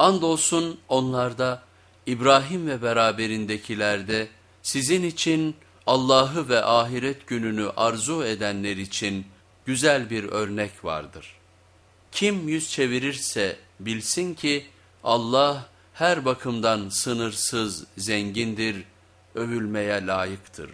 Andolsun onlarda, İbrahim ve beraberindekilerde sizin için Allah'ı ve ahiret gününü arzu edenler için güzel bir örnek vardır. Kim yüz çevirirse bilsin ki Allah her bakımdan sınırsız, zengindir, övülmeye layıktır.